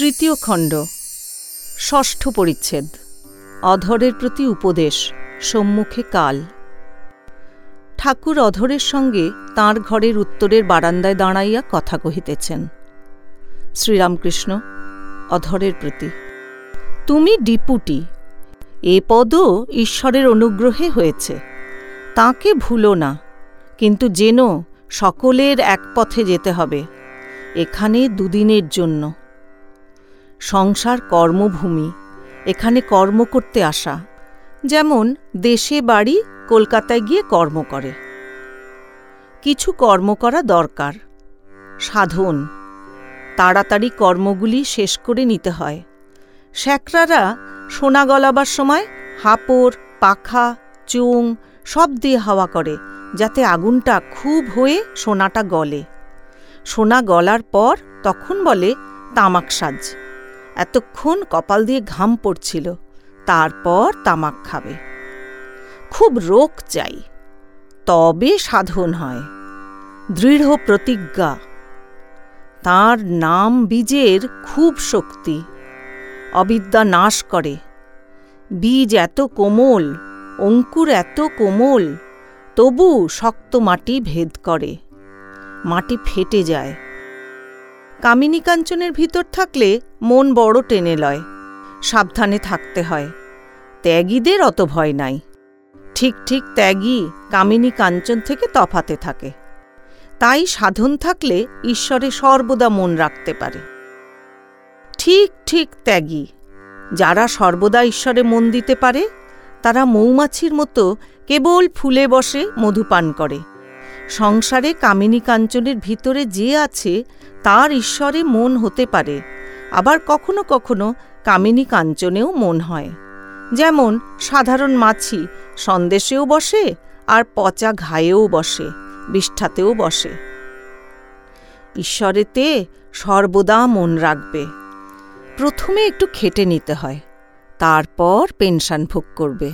তৃতীয় খণ্ড। ষষ্ঠ পরিচ্ছেদ। অধরের প্রতি উপদেশ, সম্মুখে কাল। ঠাকুর অধরের সঙ্গে তাঁর ঘরের উত্তরের বারান্দায় দাঁড়াইয়া কথা কহিতেছেন। শ্রীরামকৃষ্ণ, অধরের প্রতি, তুমি ডিপুটি, এ পদও ঈশ্বরের অনুগ্রহে হয়েছে। তাকে ভুলো না, কিন্তু যেন সকলের এক পথে যেতে হবে, এখানে দুদিনের জন্য। সংসার কর্মভূমি, এখানে কর্ম করতে আসা, যেমন দেশে বাড়ি, কলকাতায় গিয়ে কর্ম করে। কিছু কর্ম করা দরকার। সাধন, তাড়াতাড়ি কর্মগুলি শেষ করে নিতে হয়। শ্যাকরারা সোনা গলাবার সময় হাপড়, পাখা, চুং সব দিয়ে হাওয়া করে, যাতে আগুনটা খুব হয়ে সোনাটা গলে। সোনা গলার পর তখন বলে তামাক সাজ এতক্ষণ কপাল দিয়ে ঘাম পড়ছিল। তারপর তামাক খাবে। খুব রোগ চাই। তবে সাধন হয়। দৃঢ় প্রতিজ্ঞা। তার নাম বীজের খুব শক্তি। অবিদ্যা নাশ করে। বীজ এত কোমল, অঙ্কুর এত কোমল, তবু শক্ত মাটি ভেদ করে। মাটি ফেটে যায়। কামিনী কাঞ্চনের ভিতর থাকলে মন বড় টেনে লয়। সাবধানে থাকতে হয়। ত্যাগীদের অত ভয় নাই। ঠিক ঠিক ত্যাগী কামিনী কাঞ্চন থেকে তফাতে থাকে। তাই সাধন থাকলে ঈশ্বরে সর্বদা মন রাখতে পারে। ঠিক ঠিক ত্যাগী। যারা সর্বদা ঈশ্বরে মন দিতে পারে, তারা মৌমাছির মতো কেবল ফুলে বসে মধুপান করে। সংসারে কামিনী কাঞ্চনের ভিতরে যে আছে, তার ঈশ্বরে মন হতে পারে। আবার কখনো কখনো কামিনী কাঞ্চনেও মন হয়। যেমন, সাধারণ মাছি সন্দেশেও বসে আর পচা ঘায়েও বসে, বিষ্ঠাতেও বসে। ঈশ্বরেতে সর্বদা মন রাখবে। প্রথমে একটু খেটে নিতে হয়, তারপর পেনশন ভোগ করবে।